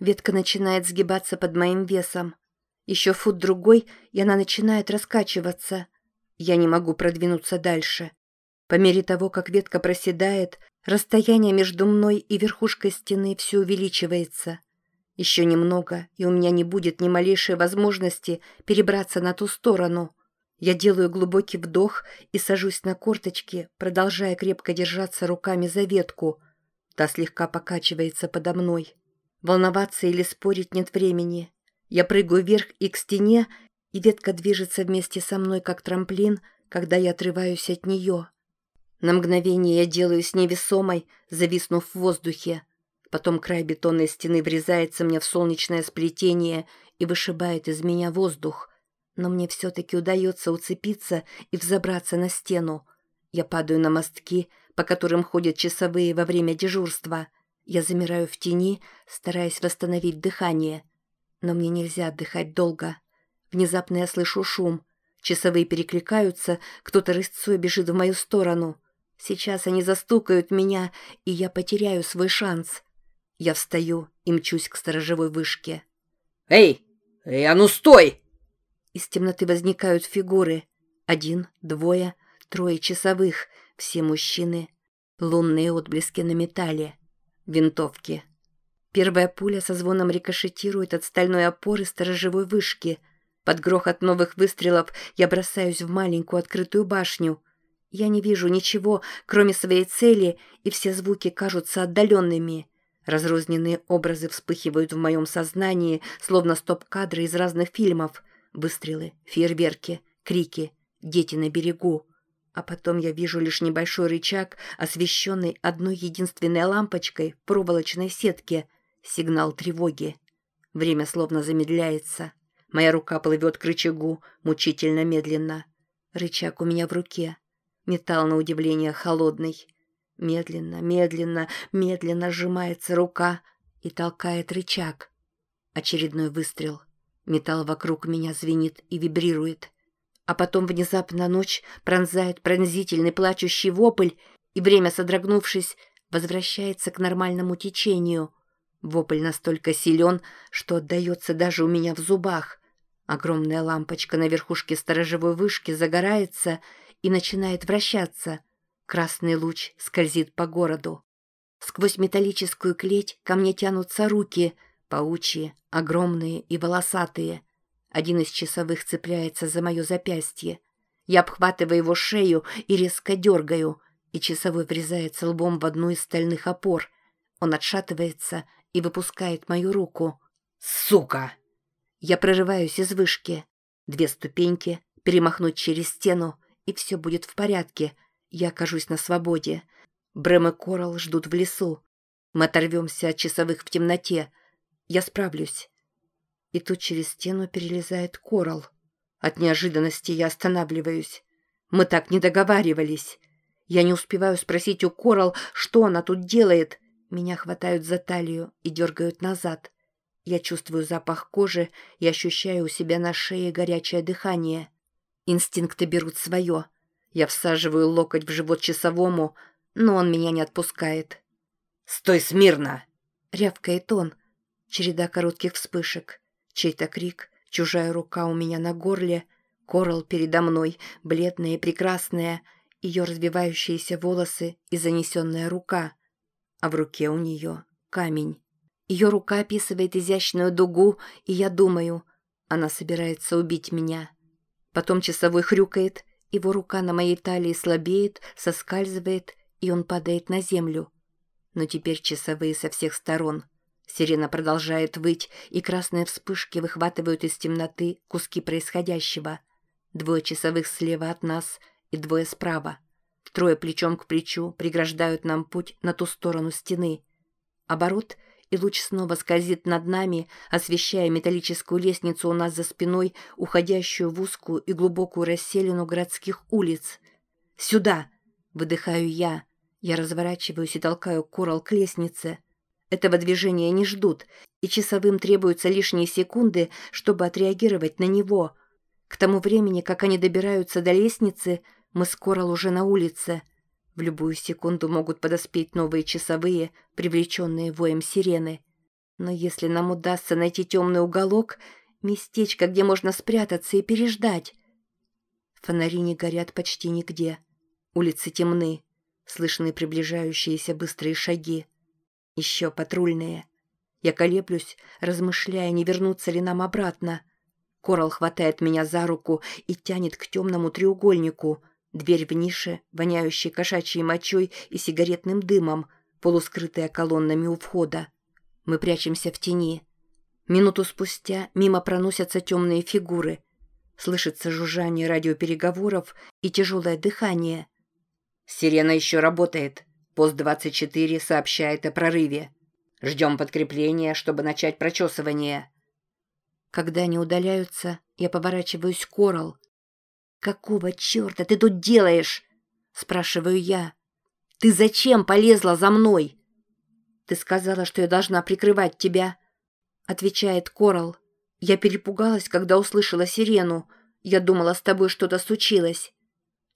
Ветка начинает сгибаться под моим весом. Еще фут-другой, и она начинает раскачиваться. Я не могу продвинуться дальше. По мере того, как ветка проседает, расстояние между мной и верхушкой стены все увеличивается. Еще немного, и у меня не будет ни малейшей возможности перебраться на ту сторону. Я делаю глубокий вдох и сажусь на корточки, продолжая крепко держаться руками за ветку. Та слегка покачивается подо мной. Волноваться или спорить нет времени. Я прыгаю вверх и к стене, и ветка движется вместе со мной, как трамплин, когда я отрываюсь от нее. На мгновение я делаюсь невесомой, зависнув в воздухе. Потом край бетонной стены врезается мне в солнечное сплетение и вышибает из меня воздух. Но мне все-таки удается уцепиться и взобраться на стену. Я падаю на мостки, по которым ходят часовые во время дежурства. Я замираю в тени, стараясь восстановить дыхание. Но мне нельзя отдыхать долго. Внезапно я слышу шум. Часовые перекликаются, кто-то рысцой бежит в мою сторону. Сейчас они застукают меня, и я потеряю свой шанс. Я встаю и мчусь к сторожевой вышке. «Эй! Эй, а ну стой!» Из темноты возникают фигуры. Один, двое, трое часовых, все мужчины. Лунные отблески на металле. Винтовки. Первая пуля со звоном рикошетирует от стальной опоры сторожевой вышки. Под грохот новых выстрелов я бросаюсь в маленькую открытую башню. Я не вижу ничего, кроме своей цели, и все звуки кажутся отдаленными. Разрозненные образы вспыхивают в моем сознании, словно стоп-кадры из разных фильмов. Выстрелы, фейерверки, крики, дети на берегу. А потом я вижу лишь небольшой рычаг, освещенный одной единственной лампочкой в проволочной сетке. Сигнал тревоги. Время словно замедляется. Моя рука плывет к рычагу, мучительно медленно. Рычаг у меня в руке. Металл, на удивление, холодный. Медленно, медленно, медленно сжимается рука и толкает рычаг. Очередной выстрел. Металл вокруг меня звенит и вибрирует. А потом внезапно ночь пронзает пронзительный плачущий вопль, и время, содрогнувшись, возвращается к нормальному течению. Вопль настолько силен, что отдается даже у меня в зубах. Огромная лампочка на верхушке сторожевой вышки загорается и начинает вращаться — Красный луч скользит по городу. Сквозь металлическую клеть ко мне тянутся руки, паучьи, огромные и волосатые. Один из часовых цепляется за мое запястье. Я обхватываю его шею и резко дергаю, и часовой врезается лбом в одну из стальных опор. Он отшатывается и выпускает мою руку. «Сука!» Я прорываюсь из вышки. Две ступеньки, перемахнуть через стену, и все будет в порядке — я окажусь на свободе. Брэм и Корал ждут в лесу. Мы оторвемся от часовых в темноте. Я справлюсь. И тут через стену перелезает Корал. От неожиданности я останавливаюсь. Мы так не договаривались. Я не успеваю спросить у Корал, что она тут делает. Меня хватают за талию и дергают назад. Я чувствую запах кожи и ощущаю у себя на шее горячее дыхание. Инстинкты берут свое — я всаживаю локоть в живот часовому, но он меня не отпускает. «Стой смирно!» — рявкает он. Череда коротких вспышек. Чей-то крик, чужая рука у меня на горле, корал передо мной, бледная и прекрасная, ее разбивающиеся волосы и занесенная рука. А в руке у нее камень. Ее рука описывает изящную дугу, и я думаю, она собирается убить меня. Потом часовой хрюкает, его рука на моей талии слабеет, соскальзывает, и он падает на землю. Но теперь часовые со всех сторон. Сирена продолжает выть, и красные вспышки выхватывают из темноты куски происходящего. Двое часовых слева от нас и двое справа. Трое плечом к плечу преграждают нам путь на ту сторону стены. Оборот — и луч снова скользит над нами, освещая металлическую лестницу у нас за спиной, уходящую в узкую и глубокую расселину городских улиц. «Сюда!» — выдыхаю я. Я разворачиваюсь и толкаю Корал к лестнице. Этого движения не ждут, и часовым требуются лишние секунды, чтобы отреагировать на него. К тому времени, как они добираются до лестницы, мы с Корал уже на улице — в любую секунду могут подоспеть новые часовые, привлеченные воем сирены. Но если нам удастся найти темный уголок, местечко, где можно спрятаться и переждать... Фонари не горят почти нигде. Улицы темны. Слышны приближающиеся быстрые шаги. Еще патрульные. Я колеблюсь, размышляя, не вернуться ли нам обратно. Корал хватает меня за руку и тянет к темному треугольнику. Дверь в нише, воняющей кошачьей мочой и сигаретным дымом, полускрытая колоннами у входа. Мы прячемся в тени. Минуту спустя мимо проносятся темные фигуры. Слышится жужжание радиопереговоров и тяжелое дыхание. «Сирена еще работает. Пост 24 сообщает о прорыве. Ждем подкрепления, чтобы начать прочесывание». Когда они удаляются, я поворачиваюсь к Корал. «Какого черта ты тут делаешь?» – спрашиваю я. «Ты зачем полезла за мной?» «Ты сказала, что я должна прикрывать тебя», — отвечает Корал. «Я перепугалась, когда услышала сирену. Я думала, с тобой что-то случилось».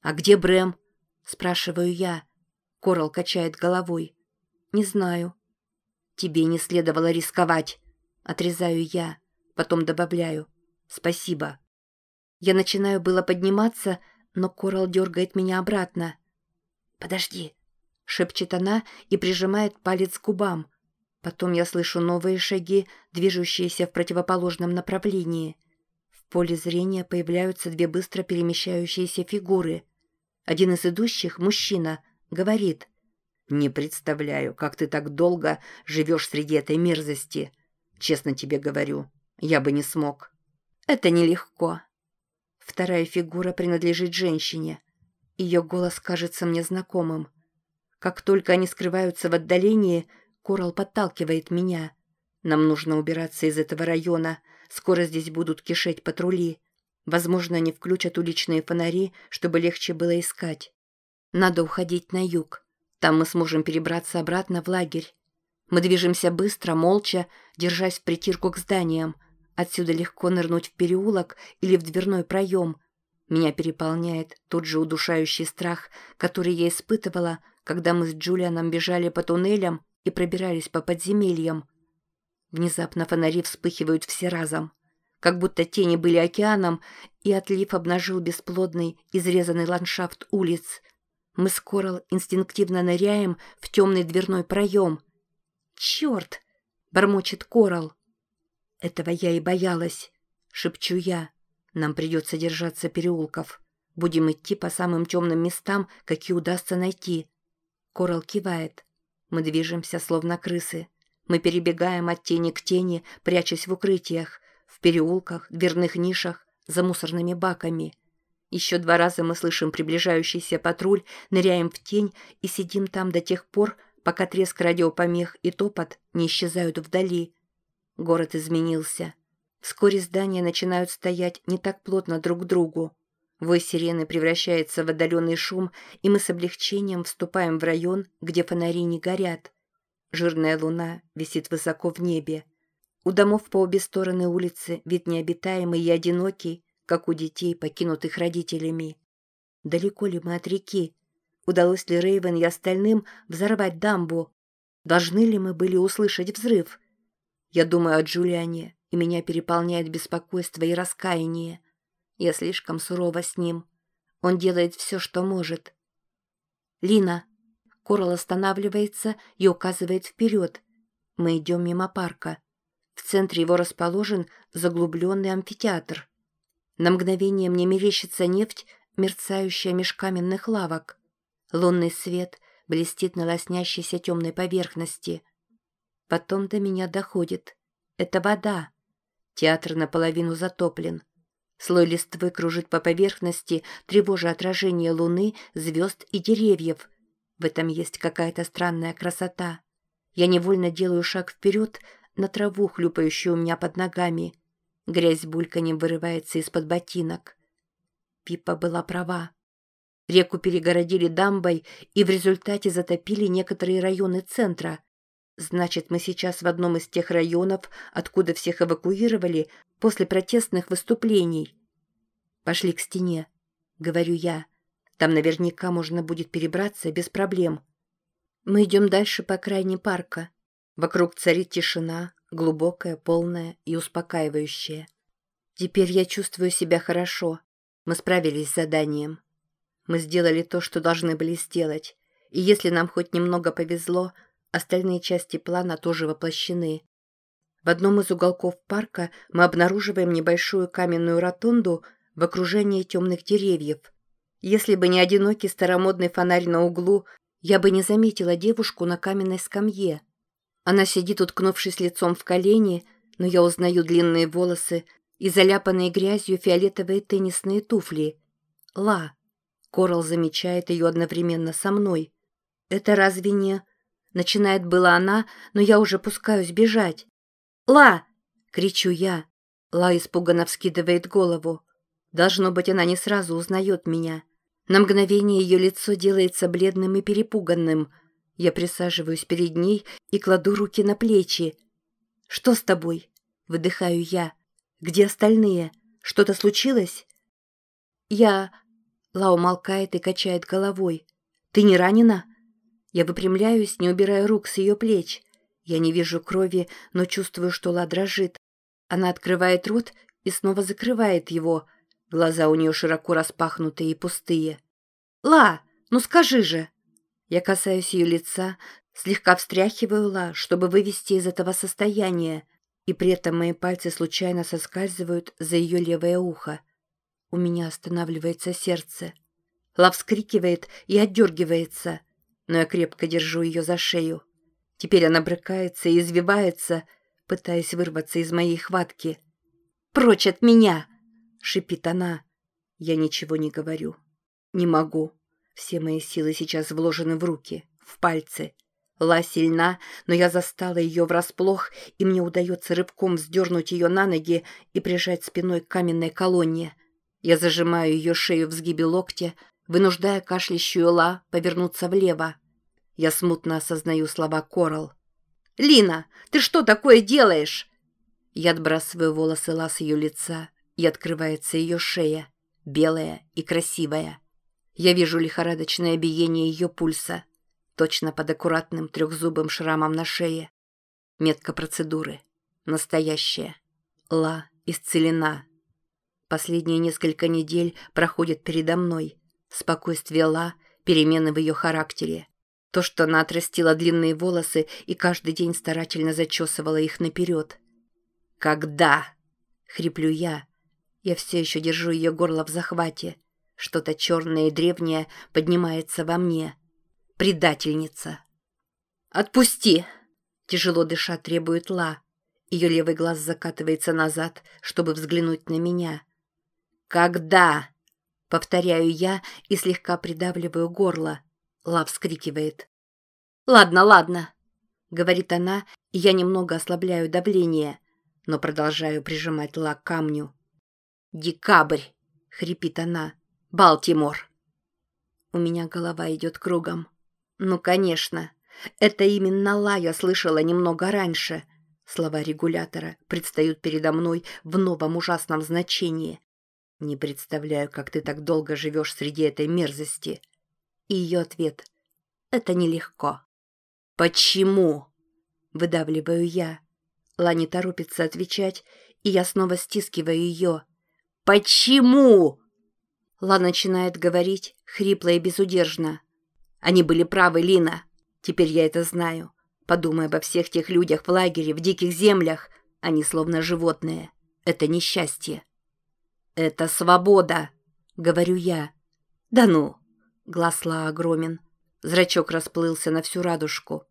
«А где Брэм?» — спрашиваю я. Корал качает головой. «Не знаю». «Тебе не следовало рисковать», — отрезаю я. Потом добавляю. «Спасибо». Я начинаю было подниматься, но Корал дергает меня обратно. «Подожди», шепчет она и прижимает палец к губам. Потом я слышу новые шаги, движущиеся в противоположном направлении. В поле зрения появляются две быстро перемещающиеся фигуры. Один из идущих, мужчина, говорит «Не представляю, как ты так долго живешь среди этой мерзости. Честно тебе говорю, я бы не смог». «Это нелегко». Вторая фигура принадлежит женщине. Ее голос кажется мне знакомым. Как только они скрываются в отдалении, Корал подталкивает меня. Нам нужно убираться из этого района. Скоро здесь будут кишеть патрули. Возможно, они включат уличные фонари, чтобы легче было искать. Надо уходить на юг. Там мы сможем перебраться обратно в лагерь. Мы движемся быстро, молча, держась в притирку к зданиям. Отсюда легко нырнуть в переулок или в дверной проем. Меня переполняет тот же удушающий страх, который я испытывала, когда мы с Джулианом бежали по туннелям и пробирались по подземельям. Внезапно фонари вспыхивают все разом, как будто тени были океаном, и отлив обнажил бесплодный, изрезанный ландшафт улиц. Мы с инстинктивно ныряем в темный дверной проем. «Черт!» — бормочет Корал. «Этого я и боялась», — шепчу я. «Нам придется держаться переулков. Будем идти по самым темным местам, какие удастся найти. Корал кивает. Мы движемся, словно крысы. Мы перебегаем от тени к тени, прячась в укрытиях, в переулках, дверных нишах, за мусорными баками. Еще два раза мы слышим приближающийся патруль, ныряем в тень и сидим там до тех пор, пока треск радиопомех и топот не исчезают вдали. Город изменился. Вскоре здания начинают стоять не так плотно друг к другу. Вой сирены превращается в отдаленный шум, и мы с облегчением вступаем в район, где фонари не горят. Жирная луна висит высоко в небе. У домов по обе стороны улицы вид необитаемый и одинокий, как у детей, покинутых родителями. Далеко ли мы от реки? Удалось ли Рейвен и остальным взорвать дамбу? Должны ли мы были услышать взрыв? Я думаю о Джулиане, и меня переполняет беспокойство и раскаяние. Я слишком сурова с ним. Он делает все, что может. «Лина!» Корал останавливается и указывает вперед. Мы идем мимо парка. В центре его расположен заглубленный амфитеатр. На мгновение мне мерещится нефть, мерцающая меж каменных лавок. Лунный свет блестит на лоснящейся темной поверхности. Потом до меня доходит. Это вода. Театр наполовину затоплен. Слой листвы кружит по поверхности, тревожа отражение луны, звезд и деревьев. В этом есть какая-то странная красота. Я невольно делаю шаг вперед на траву, хлюпающую у меня под ногами. Грязь бульканем вырывается из-под ботинок. Пипа была права. Реку перегородили дамбой и в результате затопили некоторые районы центра. Значит, мы сейчас в одном из тех районов, откуда всех эвакуировали после протестных выступлений. «Пошли к стене», — говорю я. «Там наверняка можно будет перебраться без проблем». Мы идем дальше по окраине парка. Вокруг царит тишина, глубокое, полное и успокаивающее. Теперь я чувствую себя хорошо. Мы справились с заданием. Мы сделали то, что должны были сделать. И если нам хоть немного повезло, остальные части плана тоже воплощены. В одном из уголков парка мы обнаруживаем небольшую каменную ротонду в окружении темных деревьев. Если бы не одинокий старомодный фонарь на углу, я бы не заметила девушку на каменной скамье. Она сидит, уткнувшись лицом в колени, но я узнаю длинные волосы и заляпанные грязью фиолетовые теннисные туфли. Ла. Корал замечает ее одновременно со мной. «Это разве не...» Начинает была она, но я уже пускаюсь бежать. «Ла!» — кричу я. Ла испуганно вскидывает голову. Должно быть, она не сразу узнает меня. На мгновение ее лицо делается бледным и перепуганным. Я присаживаюсь перед ней и кладу руки на плечи. «Что с тобой?» — выдыхаю я. «Где остальные? Что-то случилось?» «Я...» — Ла умолкает и качает головой. «Ты не ранена?» Я выпрямляюсь, не убирая рук с ее плеч. Я не вижу крови, но чувствую, что Ла дрожит. Она открывает рот и снова закрывает его. Глаза у нее широко распахнутые и пустые. «Ла, ну скажи же!» Я касаюсь ее лица, слегка встряхиваю Ла, чтобы вывести из этого состояния, и при этом мои пальцы случайно соскальзывают за ее левое ухо. У меня останавливается сердце. Ла вскрикивает и отдергивается, но я крепко держу ее за шею. Теперь она брыкается и извивается, пытаясь вырваться из моей хватки. «Прочь от меня!» — шипит она. Я ничего не говорю. Не могу. Все мои силы сейчас вложены в руки, в пальцы. Ла сильна, но я застала ее врасплох, и мне удается рывком вздернуть ее на ноги и прижать спиной к каменной колонне. Я зажимаю ее шею в сгибе локтя, вынуждая кашлящую Ла повернуться влево. Я смутно осознаю слова Корал. «Лина, ты что такое делаешь?» Я отбрасываю волосы Ла с ее лица, и открывается ее шея, белая и красивая. Я вижу лихорадочное биение ее пульса, точно под аккуратным трехзубым шрамом на шее. Метка процедуры. Настоящая. Ла исцелена. Последние несколько недель проходят передо мной. Спокойствие Ла, перемены в ее характере. То, что она отрастила длинные волосы и каждый день старательно зачесывала их наперед. «Когда?» — хриплю я. Я все еще держу ее горло в захвате. Что-то черное и древнее поднимается во мне. Предательница. «Отпусти!» — тяжело дыша требует Ла. Ее левый глаз закатывается назад, чтобы взглянуть на меня. «Когда?» — повторяю я и слегка придавливаю горло. Ла вскрикивает. «Ладно, ладно», — говорит она, и я немного ослабляю давление, но продолжаю прижимать Ла к камню. «Декабрь», — хрипит она, — «Балтимор». У меня голова идет кругом. Ну, конечно, это именно Ла я слышала немного раньше. Слова регулятора предстают передо мной в новом ужасном значении. Не представляю, как ты так долго живешь среди этой мерзости. И ее ответ — это нелегко. «Почему?» — выдавливаю я. Лани торопится отвечать, и я снова стискиваю ее. «Почему?» Ла начинает говорить, хрипло и безудержно. «Они были правы, Лина. Теперь я это знаю. Подумай обо всех тех людях в лагере, в диких землях. Они словно животные. Это несчастье». «Это свобода», — говорю я. «Да ну, Глаз Ла огромен. Зрачок расплылся на всю радужку.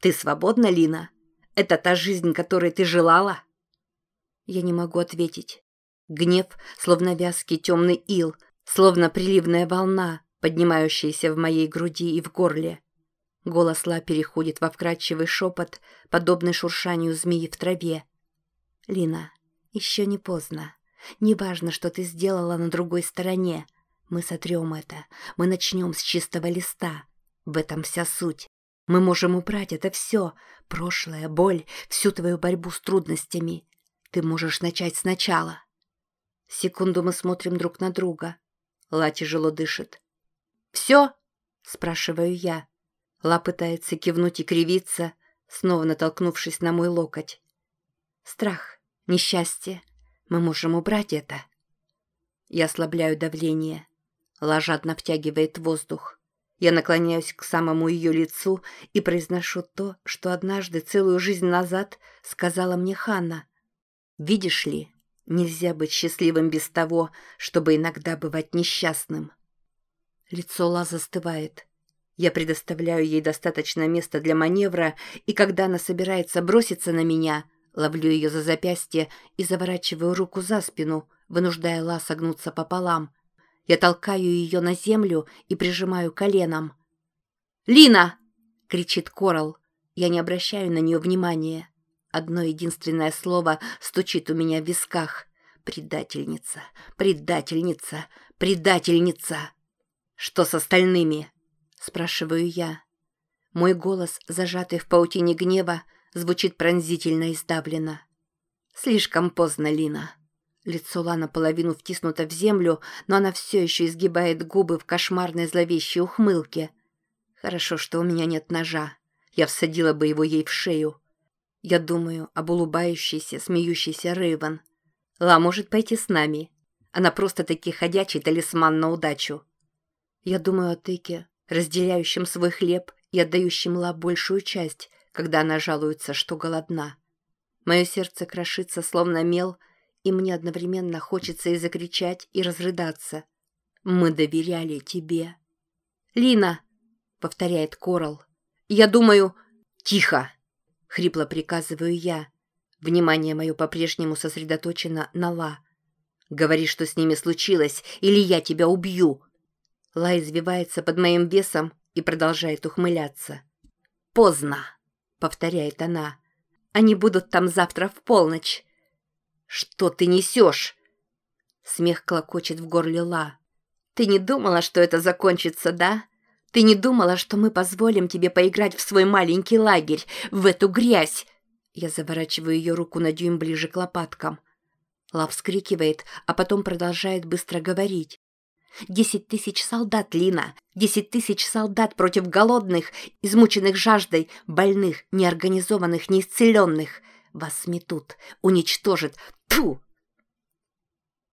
«Ты свободна, Лина? Это та жизнь, которой ты желала?» Я не могу ответить. Гнев, словно вязкий темный ил, словно приливная волна, поднимающаяся в моей груди и в горле. Голос Ла переходит во вкрадчивый шепот, подобный шуршанию змеи в траве. «Лина, еще не поздно. Неважно, что ты сделала на другой стороне. Мы сотрем это. Мы начнем с чистого листа. В этом вся суть. Мы можем убрать это все. Прошлое, боль, всю твою борьбу с трудностями. Ты можешь начать сначала. Секунду мы смотрим друг на друга. Ла тяжело дышит. «Все?» – спрашиваю я. Ла пытается кивнуть и кривиться, снова натолкнувшись на мой локоть. Страх, несчастье. Мы можем убрать это. Я ослабляю давление. Ла жадно втягивает воздух. Я наклоняюсь к самому ее лицу и произношу то, что однажды целую жизнь назад сказала мне Ханна. «Видишь ли, нельзя быть счастливым без того, чтобы иногда бывать несчастным». Лицо Ла застывает. Я предоставляю ей достаточно места для маневра, и когда она собирается броситься на меня, ловлю ее за запястье и заворачиваю руку за спину, вынуждая Ла согнуться пополам. Я толкаю ее на землю и прижимаю коленом. «Лина!» — кричит Корал. Я не обращаю на нее внимания. Одно единственное слово стучит у меня в висках. «Предательница! Предательница! Предательница!» «Что с остальными?» — спрашиваю я. Мой голос, зажатый в паутине гнева, звучит пронзительно и сдавленно. «Слишком поздно, Лина». Лицо Ла наполовину втиснуто в землю, но она все еще изгибает губы в кошмарной зловещей ухмылке. Хорошо, что у меня нет ножа. Я всадила бы его ей в шею. Я думаю об улыбающейся, смеющейся Рейвен. Ла может пойти с нами. Она просто-таки ходячий талисман на удачу. Я думаю о тыке, разделяющем свой хлеб и отдающем Ла большую часть, когда она жалуется, что голодна. Мое сердце крошится, словно мел, и мне одновременно хочется и закричать, и разрыдаться. «Мы доверяли тебе». «Лина!» — повторяет Корал. «Я думаю...» «Тихо!» — хрипло приказываю я. Внимание мое по-прежнему сосредоточено на Ла. «Говори, что с ними случилось, или я тебя убью!» Ла извивается под моим весом и продолжает ухмыляться. «Поздно!» — повторяет она. «Они будут там завтра в полночь. «Что ты несешь?» Смех клокочет в горле Ла. «Ты не думала, что это закончится, да? Ты не думала, что мы позволим тебе поиграть в свой маленький лагерь, в эту грязь?» Я заворачиваю ее руку на дюйм ближе к лопаткам. Ла вскрикивает, а потом продолжает быстро говорить. «Десять тысяч солдат, Лина! Десять тысяч солдат против голодных, измученных жаждой, больных, неорганизованных, неисцеленных! Вас сметут, уничтожат, Тьфу!